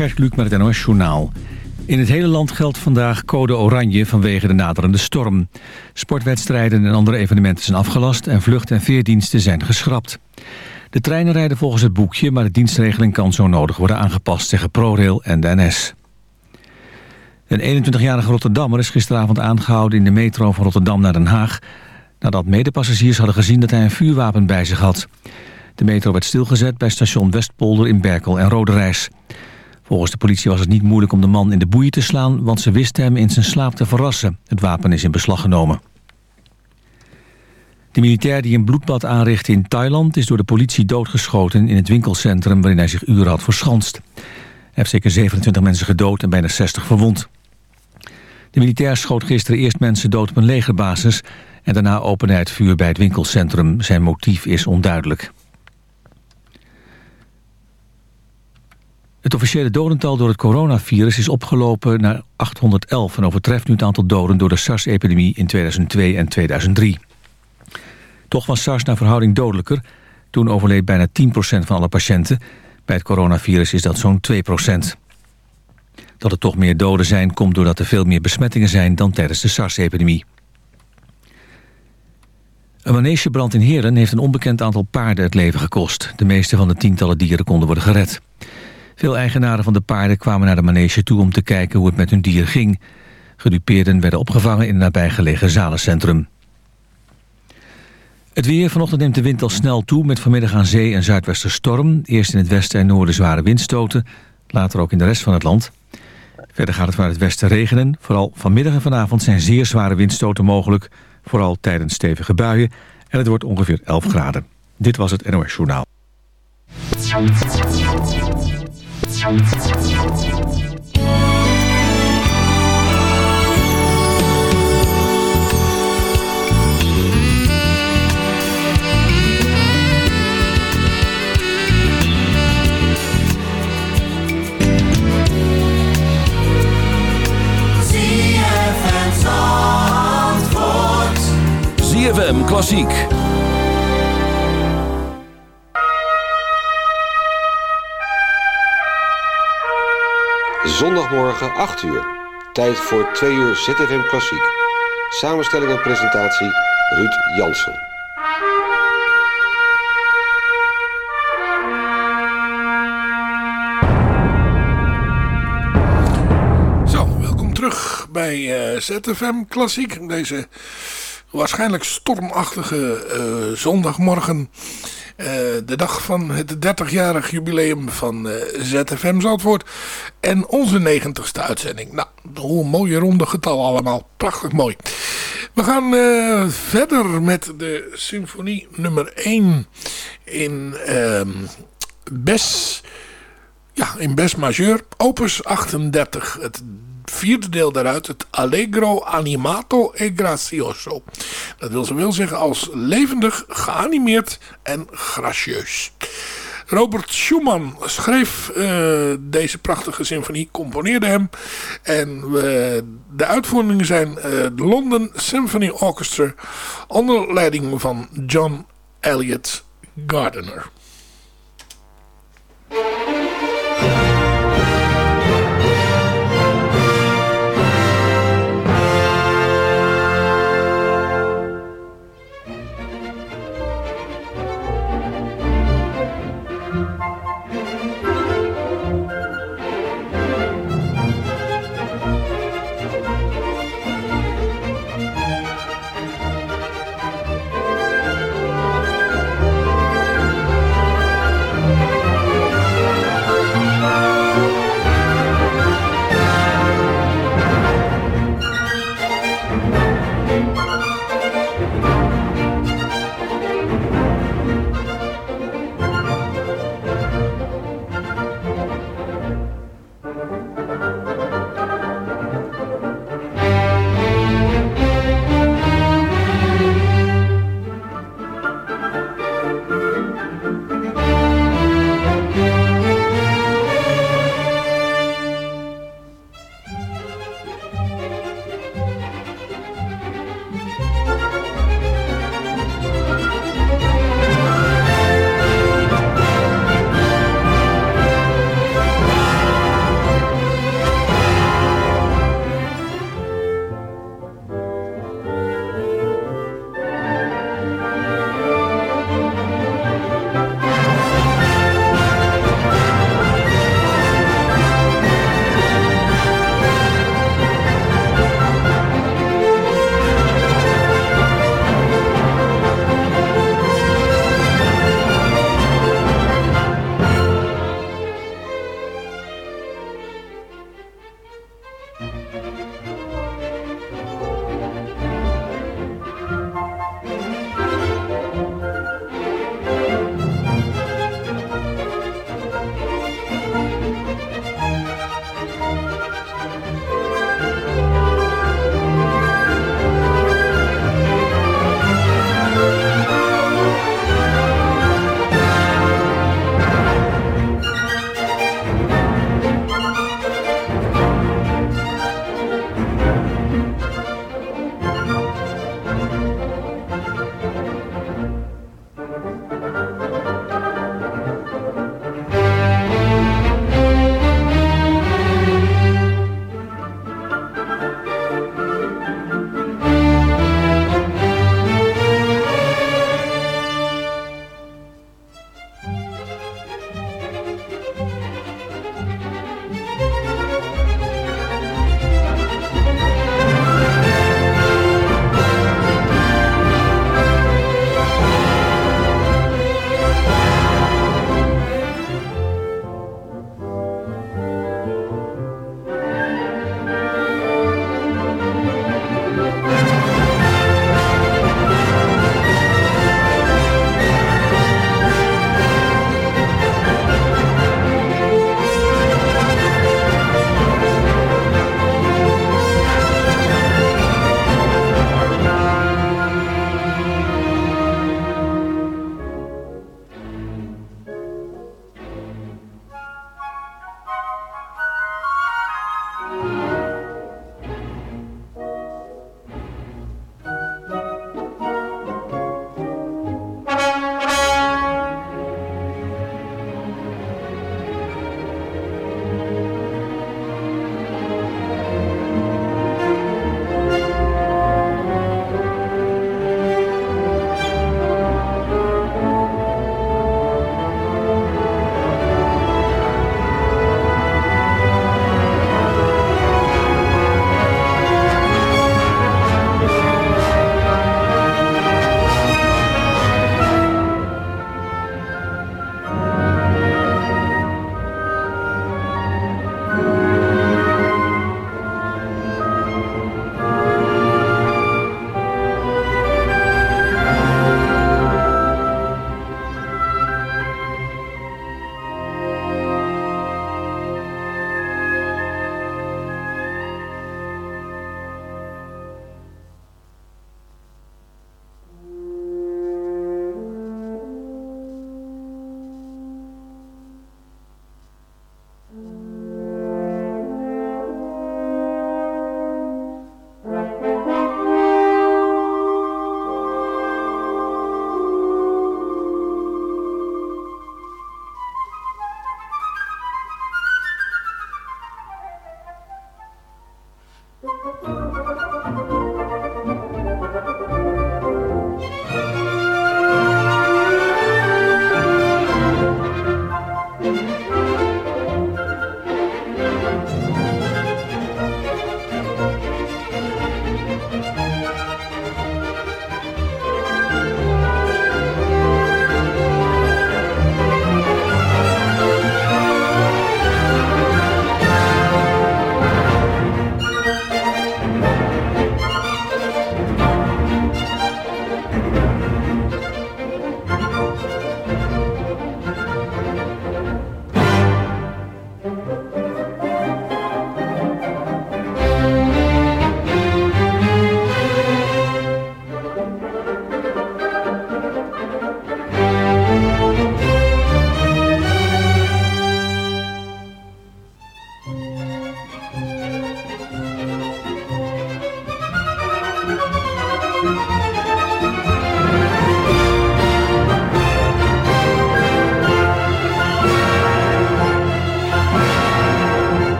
Gert Luc met het NOS Journaal. In het hele land geldt vandaag code oranje vanwege de naderende storm. Sportwedstrijden en andere evenementen zijn afgelast... en vlucht- en veerdiensten zijn geschrapt. De treinen rijden volgens het boekje... maar de dienstregeling kan zo nodig worden aangepast... zeggen ProRail en de NS. Een 21-jarige Rotterdammer is gisteravond aangehouden... in de metro van Rotterdam naar Den Haag... nadat medepassagiers hadden gezien dat hij een vuurwapen bij zich had... De metro werd stilgezet bij station Westpolder in Berkel en Roderijs. Volgens de politie was het niet moeilijk om de man in de boeien te slaan... want ze wisten hem in zijn slaap te verrassen. Het wapen is in beslag genomen. De militair die een bloedbad aanrichtte in Thailand... is door de politie doodgeschoten in het winkelcentrum... waarin hij zich uren had verschanst. Hij heeft zeker 27 mensen gedood en bijna 60 verwond. De militair schoot gisteren eerst mensen dood op een legerbasis... en daarna opende hij het vuur bij het winkelcentrum. Zijn motief is onduidelijk. Het officiële dodental door het coronavirus is opgelopen naar 811... en overtreft nu het aantal doden door de SARS-epidemie in 2002 en 2003. Toch was SARS naar verhouding dodelijker. Toen overleed bijna 10% van alle patiënten. Bij het coronavirus is dat zo'n 2%. Dat er toch meer doden zijn komt doordat er veel meer besmettingen zijn... dan tijdens de SARS-epidemie. Een manegebrand in Heeren heeft een onbekend aantal paarden het leven gekost. De meeste van de tientallen dieren konden worden gered. Veel eigenaren van de paarden kwamen naar de manege toe om te kijken hoe het met hun dier ging. Gedupeerden werden opgevangen in een nabijgelegen zalencentrum. Het weer. Vanochtend neemt de wind al snel toe met vanmiddag aan zee en zuidwesten storm. Eerst in het westen en noorden zware windstoten, later ook in de rest van het land. Verder gaat het vanuit het westen regenen. Vooral vanmiddag en vanavond zijn zeer zware windstoten mogelijk, vooral tijdens stevige buien. En het wordt ongeveer 11 graden. Dit was het NOS Journaal. ZFM Klassiek. Zondagmorgen 8 uur. Tijd voor 2 uur ZFM Klassiek. Samenstelling en presentatie Ruud Jansen. Zo, welkom terug bij uh, ZFM Klassiek. Deze waarschijnlijk stormachtige uh, zondagmorgen. Uh, de dag van het 30-jarig jubileum van uh, ZFM Zandvoort. En onze 90ste uitzending. Nou, hoe een mooie ronde getal allemaal. Prachtig mooi. We gaan uh, verder met de symfonie nummer 1 in ehm, Bes... Ja, in Bes majeur. Opus 38. Het vierde deel daaruit, het Allegro animato e grazioso. Dat wil ze wel zeggen als levendig, geanimeerd en gracieus. Robert Schumann schreef uh, deze prachtige symfonie, componeerde hem. En uh, de uitvoeringen zijn uh, de London Symphony Orchestra onder leiding van John Elliott Gardiner.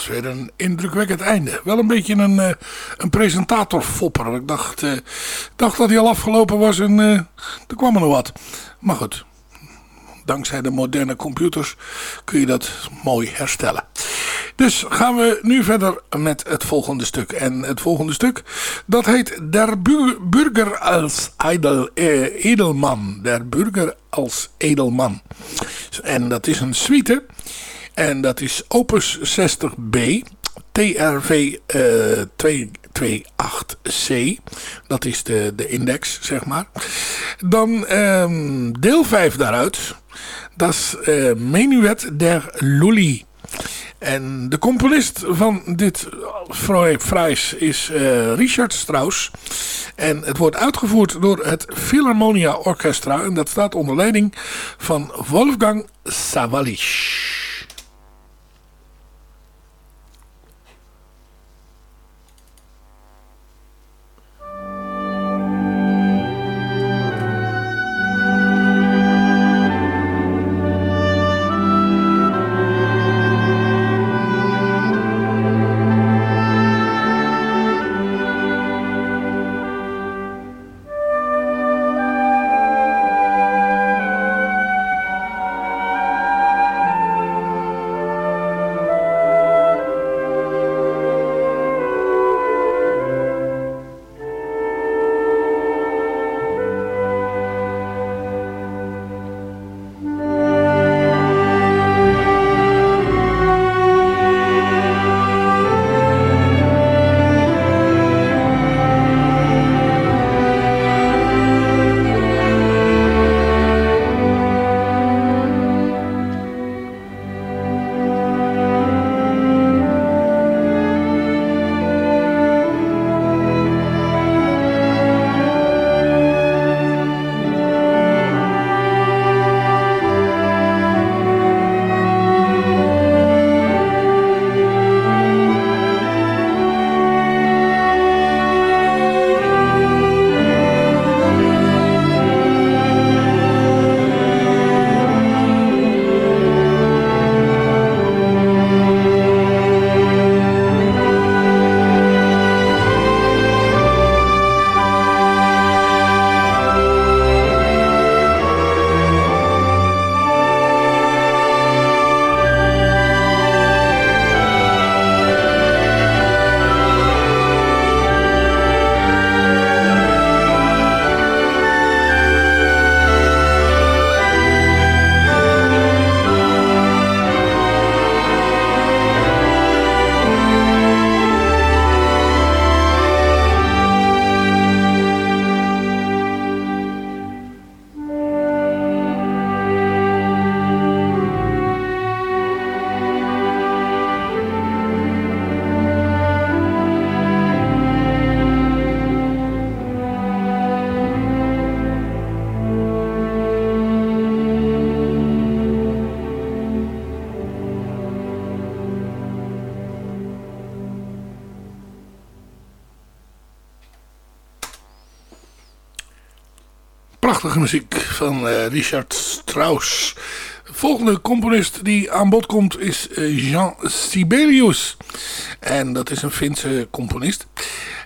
Was weer een indrukwekkend einde. Wel een beetje een, uh, een presentatorfopper. Ik dacht, uh, dacht dat hij al afgelopen was en uh, er kwam er nog wat. Maar goed, dankzij de moderne computers kun je dat mooi herstellen. Dus gaan we nu verder met het volgende stuk. En het volgende stuk, dat heet Der Burger als Edel, eh, Edelman. Der Burger als Edelman. En dat is een suite. En dat is Opus 60B. TRV uh, 228C. Dat is de, de index, zeg maar. Dan um, deel 5 daaruit. Dat is uh, Menuet der Lully. En de componist van dit Fries is uh, Richard Strauss. En het wordt uitgevoerd door het Philharmonia Orchestra. En dat staat onder leiding van Wolfgang Sawalisch. Muziek van uh, Richard Strauss. De volgende componist die aan bod komt is uh, Jean Sibelius. En dat is een Finse componist.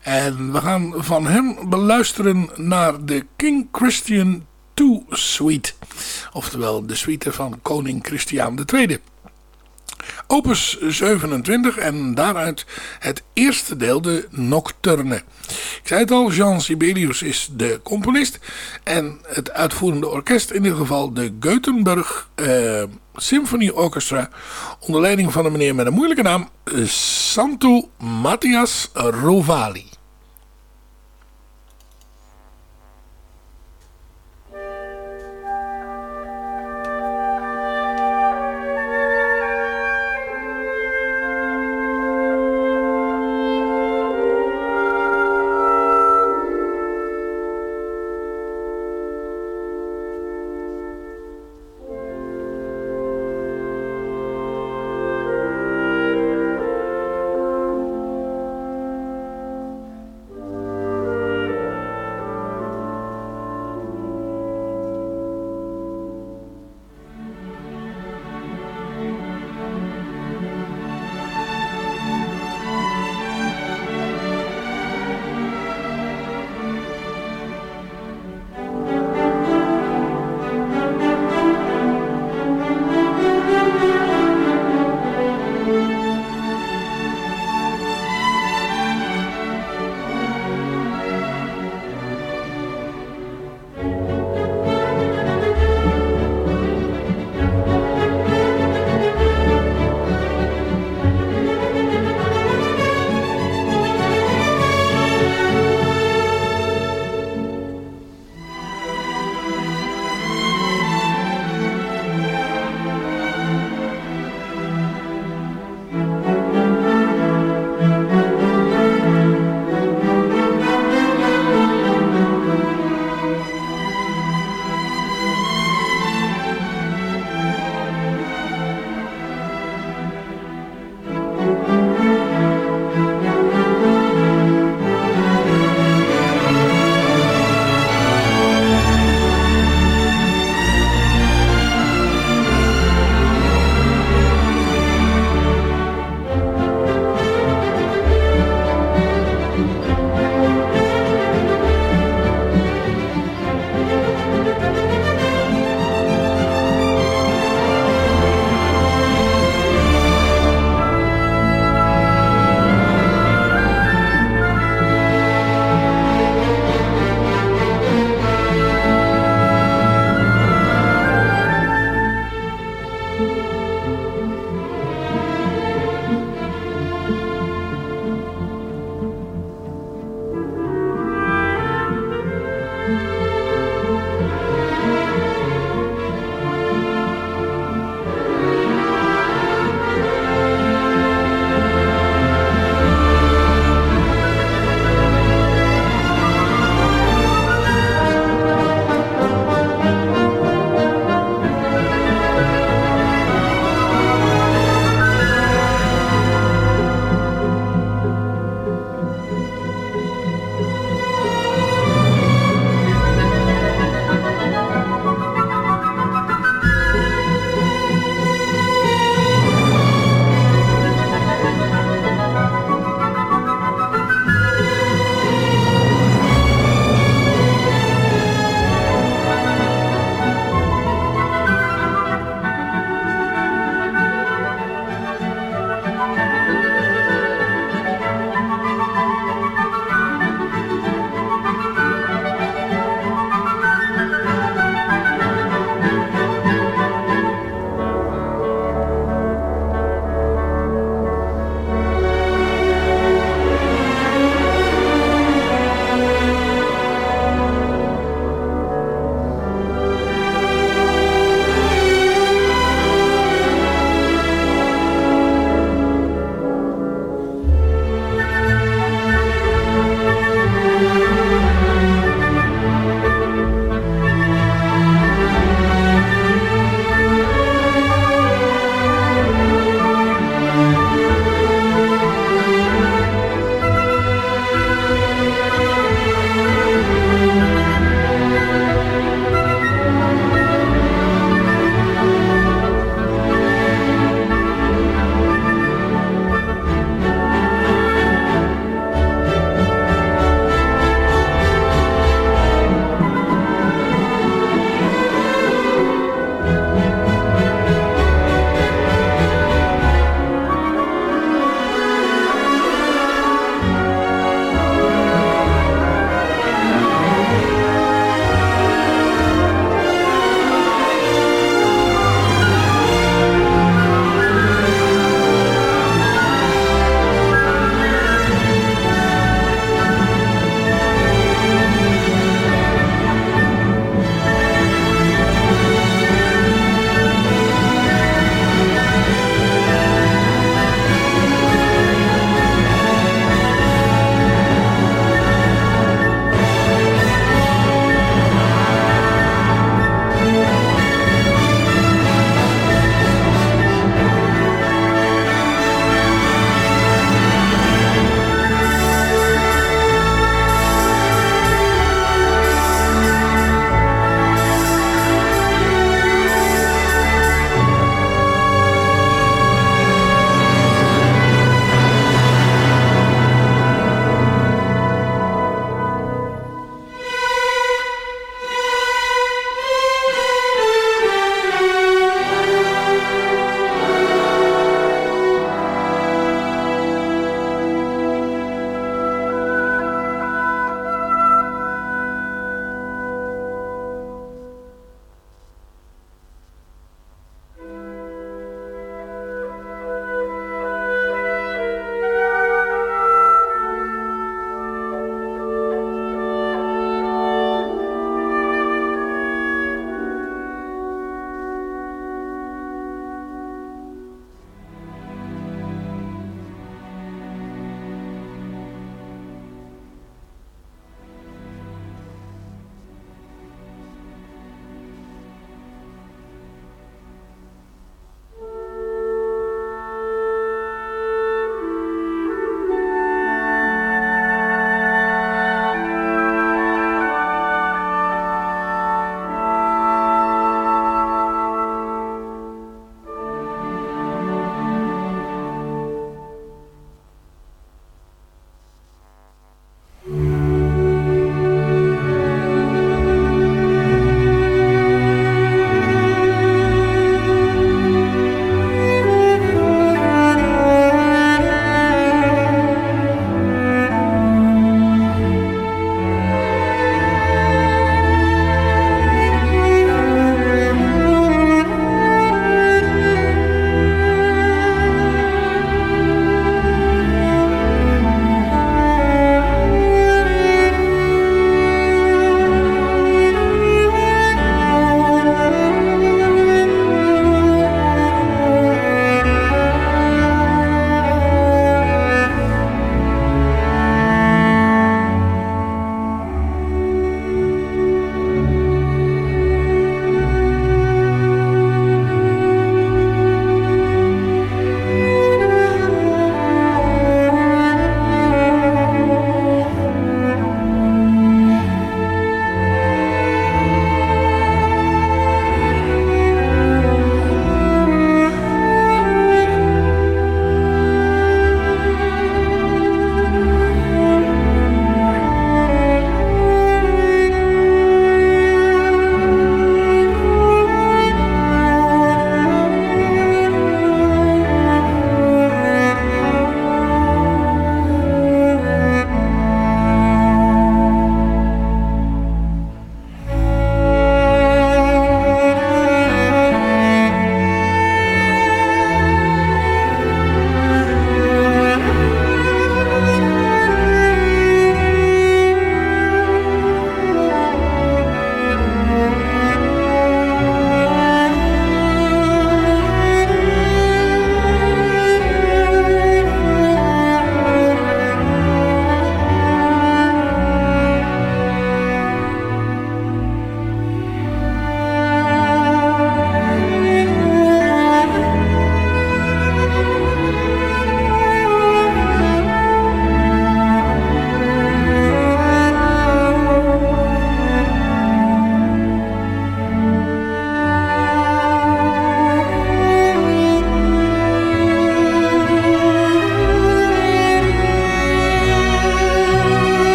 En we gaan van hem beluisteren naar de King Christian II Suite. Oftewel de suite van koning Christian II. Opus 27 en daaruit het eerste deel, de Nocturne. Ik zei het al, Jean Sibelius is de componist en het uitvoerende orkest, in dit geval de Gothenburg uh, Symphony Orchestra, onder leiding van een meneer met een moeilijke naam, Santu Matthias Rovali.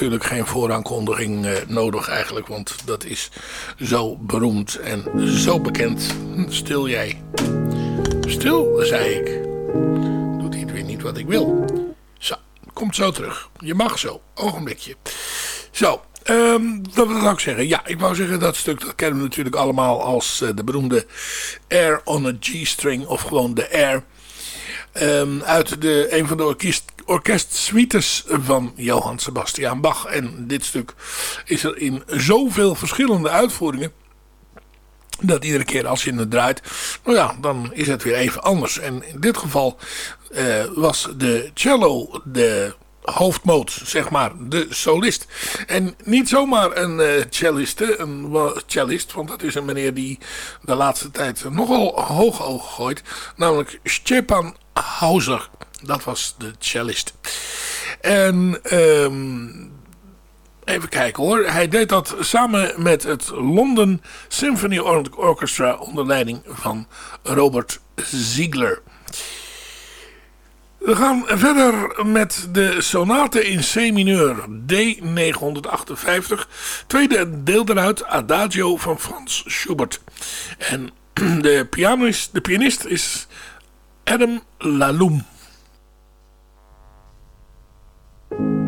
Natuurlijk geen vooraankondiging uh, nodig eigenlijk. Want dat is zo beroemd en zo bekend. Stil jij. Stil, zei ik. Doet hij weer niet wat ik wil. Zo, komt zo terug. Je mag zo. Ogenblikje. Zo, dat wil ik zeggen. Ja, ik wou zeggen dat stuk dat kennen we natuurlijk allemaal als uh, de beroemde Air on a G-string of gewoon de Air. Um, uit de, een van de orkest, orkestsuites van Johann Sebastian Bach. En dit stuk is er in zoveel verschillende uitvoeringen. Dat iedere keer als je het draait, nou ja, dan is het weer even anders. En in dit geval uh, was de cello de hoofdmoot, zeg maar, de solist. En niet zomaar een uh, celliste, een cellist, want dat is een meneer die de laatste tijd nogal hoog oog gooit. Namelijk Stepan Hauser. Dat was de cellist. En um, even kijken hoor. Hij deed dat samen met het London Symphony Orchestra onder leiding van Robert Ziegler. We gaan verder met de sonate in C-mineur D958. Tweede deel eruit, Adagio van Frans Schubert. En de pianist, de pianist is Adam Laloum. En uh,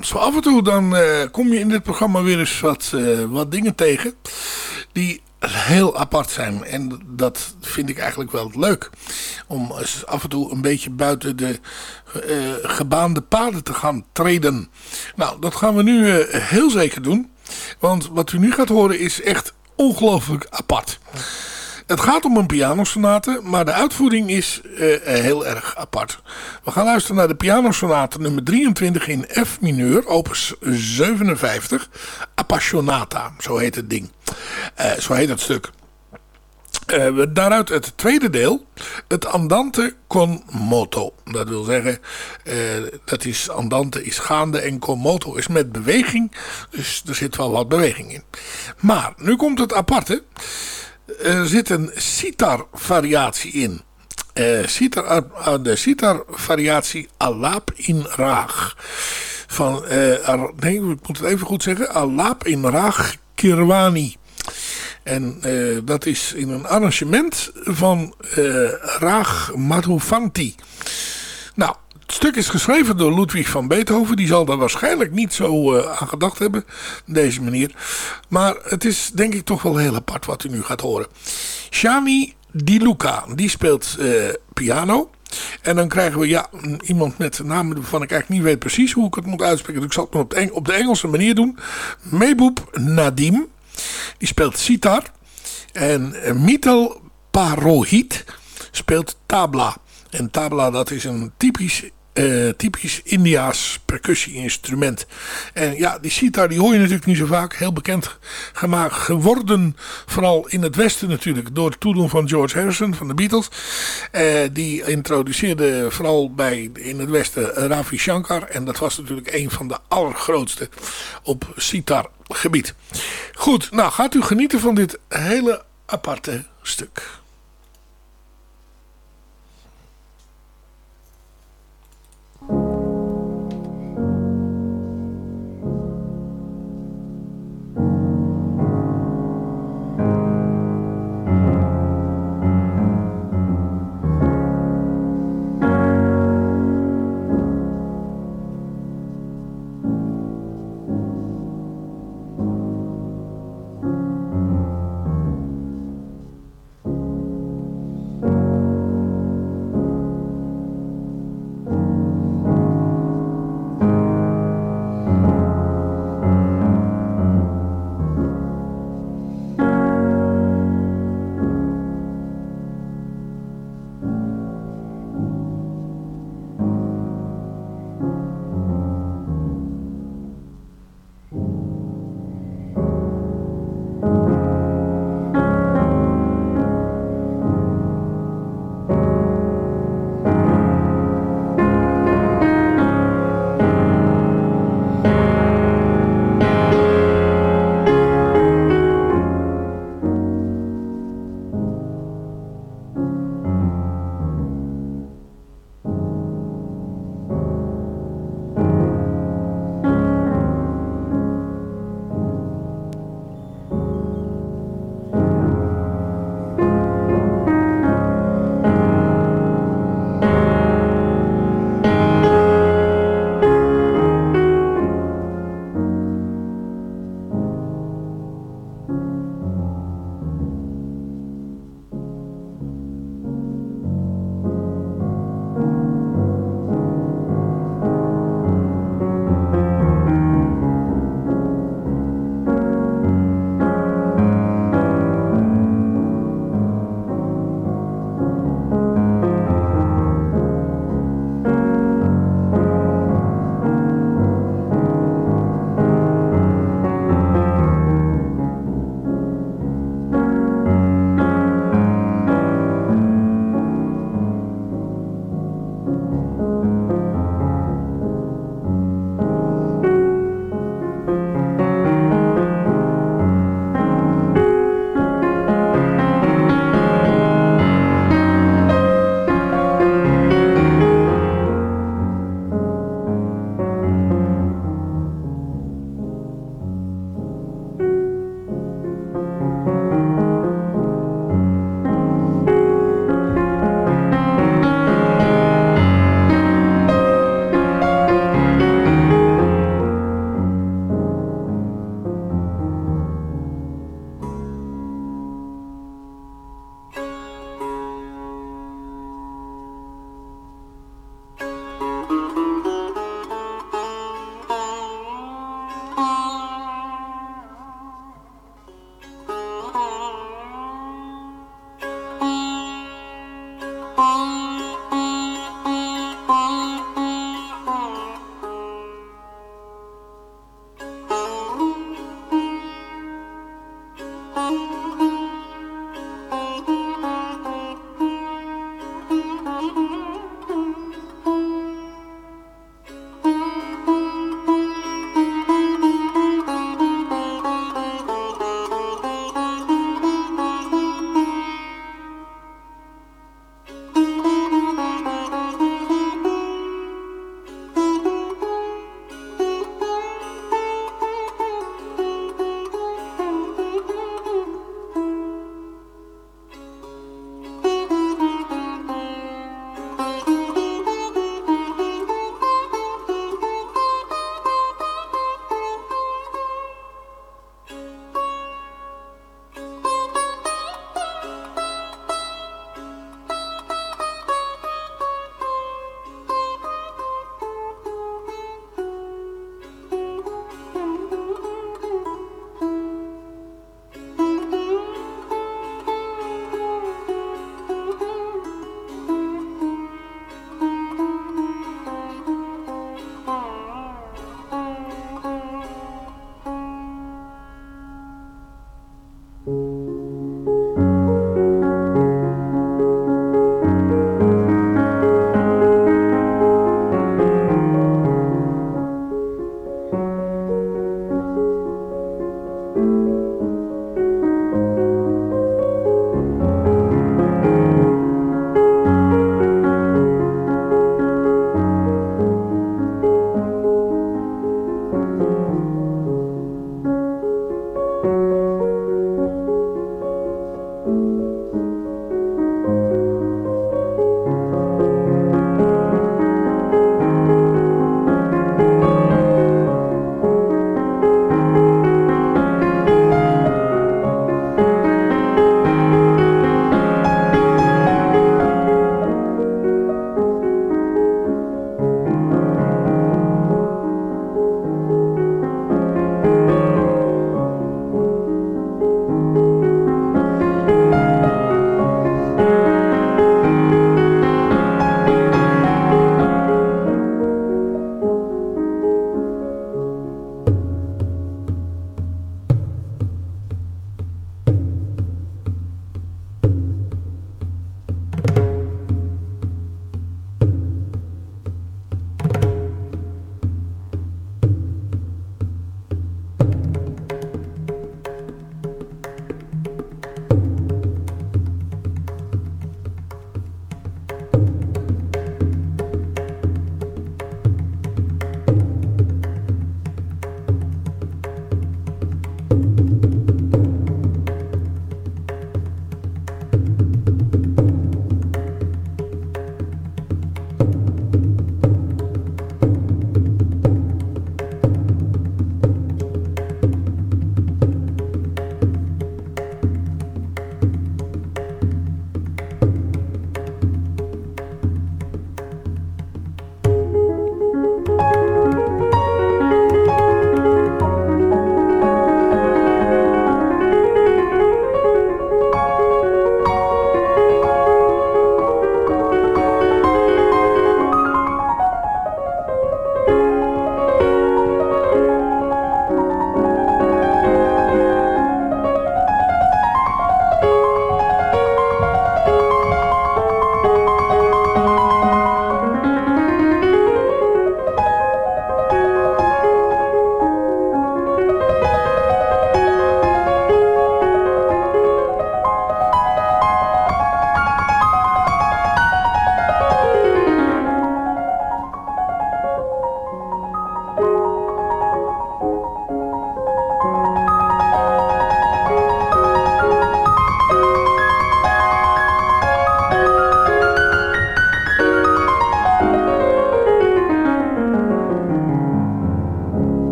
zo af en toe dan uh, kom je in dit programma weer eens wat, uh, wat dingen tegen die heel apart zijn. En dat vind ik eigenlijk wel leuk. Om af en toe een beetje buiten de uh, gebaande paden te gaan treden. Nou, dat gaan we nu heel zeker doen. Want wat u nu gaat horen is echt ongelooflijk apart. Het gaat om een pianosonate, maar de uitvoering is uh, heel erg apart. We gaan luisteren naar de pianosonate nummer 23 in F mineur, opus 57, Appassionata, zo heet het ding. Uh, zo heet het stuk. Daaruit het tweede deel, het Andante con moto. Dat wil zeggen, dat is Andante is gaande en con moto is met beweging. Dus er zit wel wat beweging in. Maar, nu komt het aparte er zit een sitar variatie in. Uh, sitar, uh, de sitar variatie Alap in Raag. Van, uh, nee, ik moet het even goed zeggen. Alap in Raag Kirwani. En dat is in een arrangement van Raag Madhuvanti. Nou, het stuk is geschreven door Ludwig van Beethoven. Die zal daar waarschijnlijk niet zo uh, aan gedacht hebben. Deze manier. Maar het is denk ik toch wel heel apart wat u nu gaat horen. Shani Di Luca. Die speelt uh, piano. En dan krijgen we ja, iemand met een naam waarvan ik eigenlijk niet weet precies hoe ik het moet uitspreken. Dus ik zal het maar op de, Engelse manier doen. Meboub Nadim. Die speelt sitar. En uh, Mitel Parohit speelt tabla. En tabla dat is een typisch uh, typisch Indiaas percussie-instrument. En ja, die sitar die hoor je natuurlijk niet zo vaak. Heel bekend gemaakt geworden. Vooral in het westen natuurlijk. Door het toedoen van George Harrison van de Beatles. Uh, die introduceerde vooral bij in het westen Ravi Shankar. En dat was natuurlijk een van de allergrootste op sitar gebied. Goed, nou gaat u genieten van dit hele aparte stuk.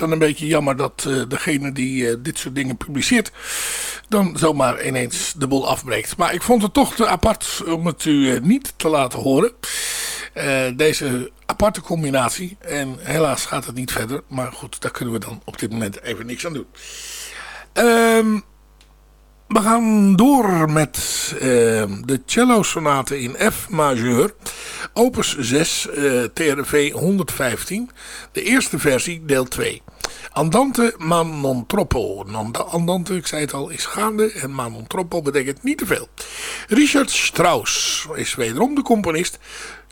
Dan een beetje jammer dat uh, degene die uh, dit soort dingen publiceert... dan zomaar ineens de boel afbreekt. Maar ik vond het toch te apart om het u uh, niet te laten horen. deze aparte combinatie. En helaas gaat het niet verder. Maar goed, daar kunnen we dan op dit moment even niks aan doen. Ehm... We gaan door met uh, de cello sonate in F majeur. Opus 6, uh, TRV 115. De eerste versie, deel 2. Andante ma non troppo. Andante, ik zei het al, is gaande. En ma non troppo betekent niet te veel. Richard Strauss is wederom de componist.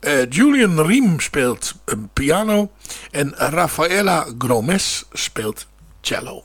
Uh, Julian Riem speelt piano. En Rafaela Gromes speelt cello.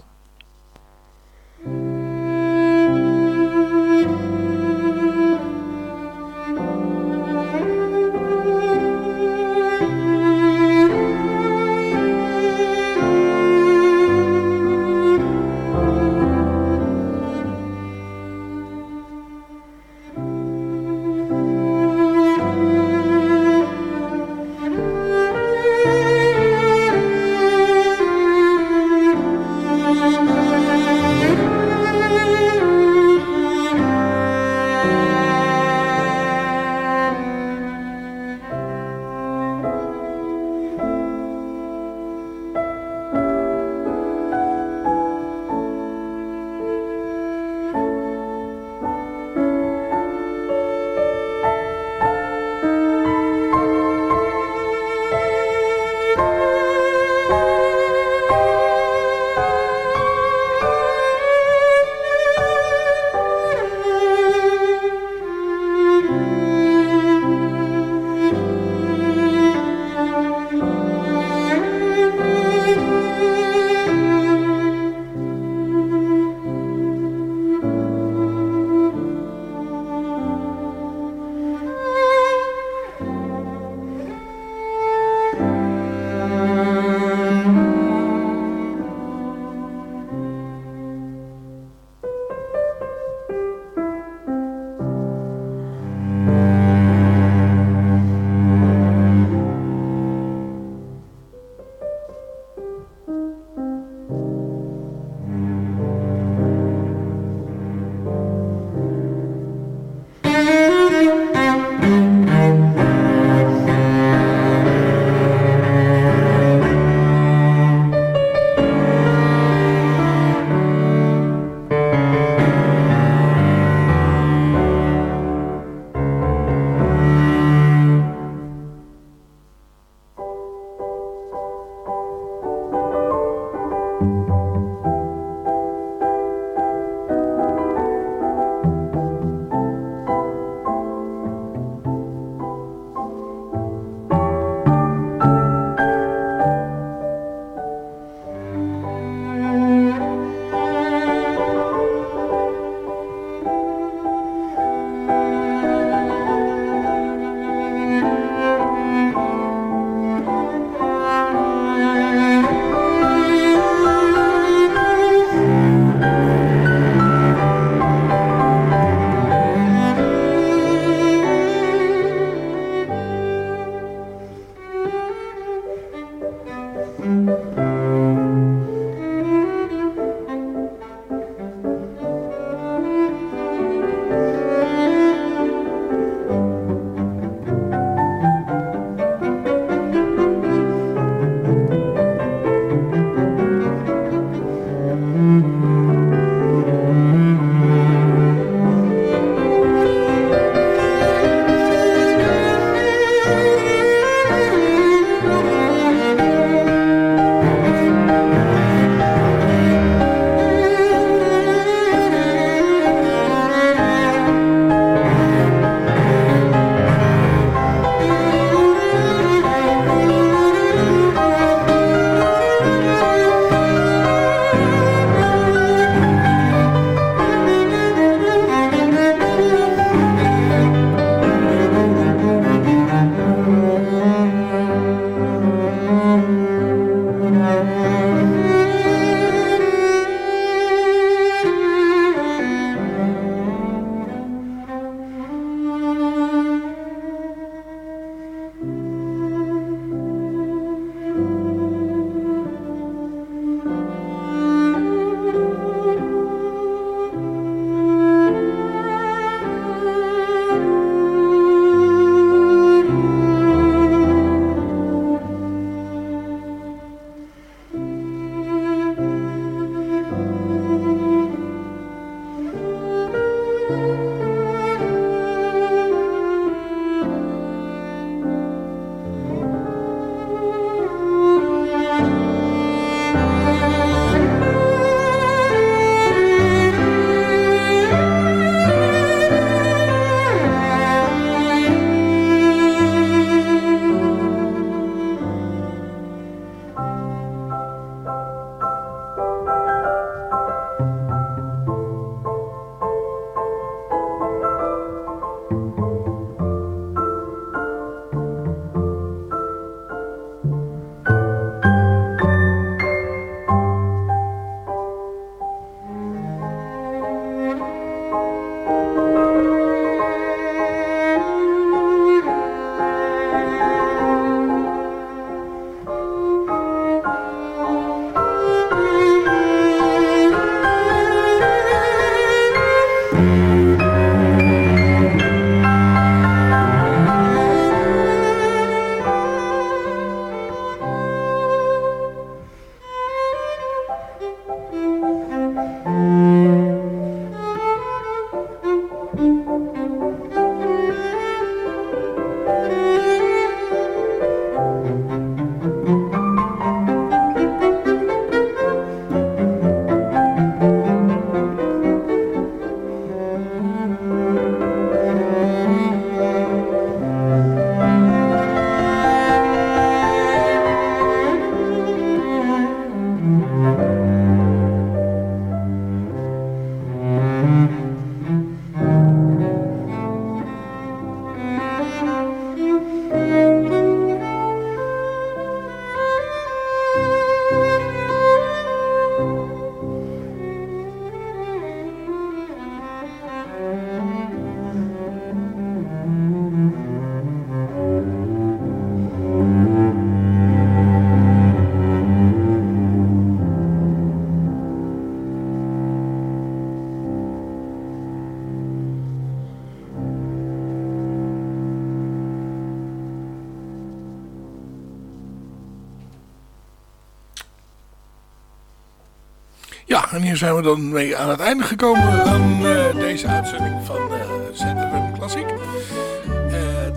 En hier zijn we dan mee aan het einde gekomen aan uh, deze uitzending van uh, ZFM Klassiek. Uh,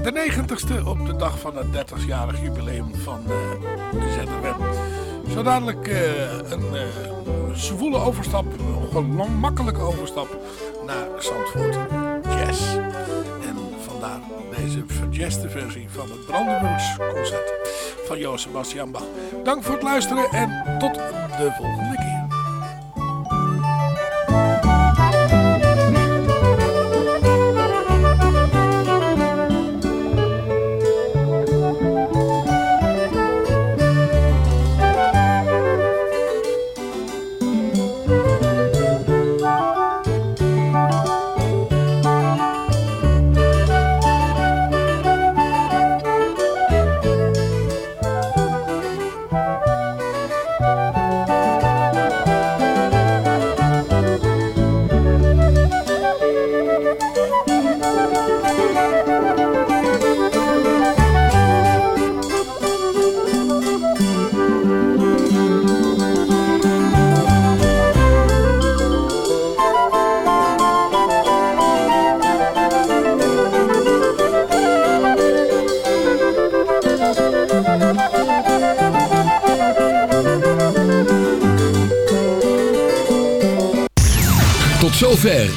de 90ste op de dag van het 30-jarig jubileum van de ZFM. Zo dadelijk een zwoele overstap, een makkelijke overstap naar Zandvoort Jazz. En vandaar deze verjeste versie van het Brandenburgs concert van Johann Sebastian Bach. Dank voor het luisteren en tot de volgende keer.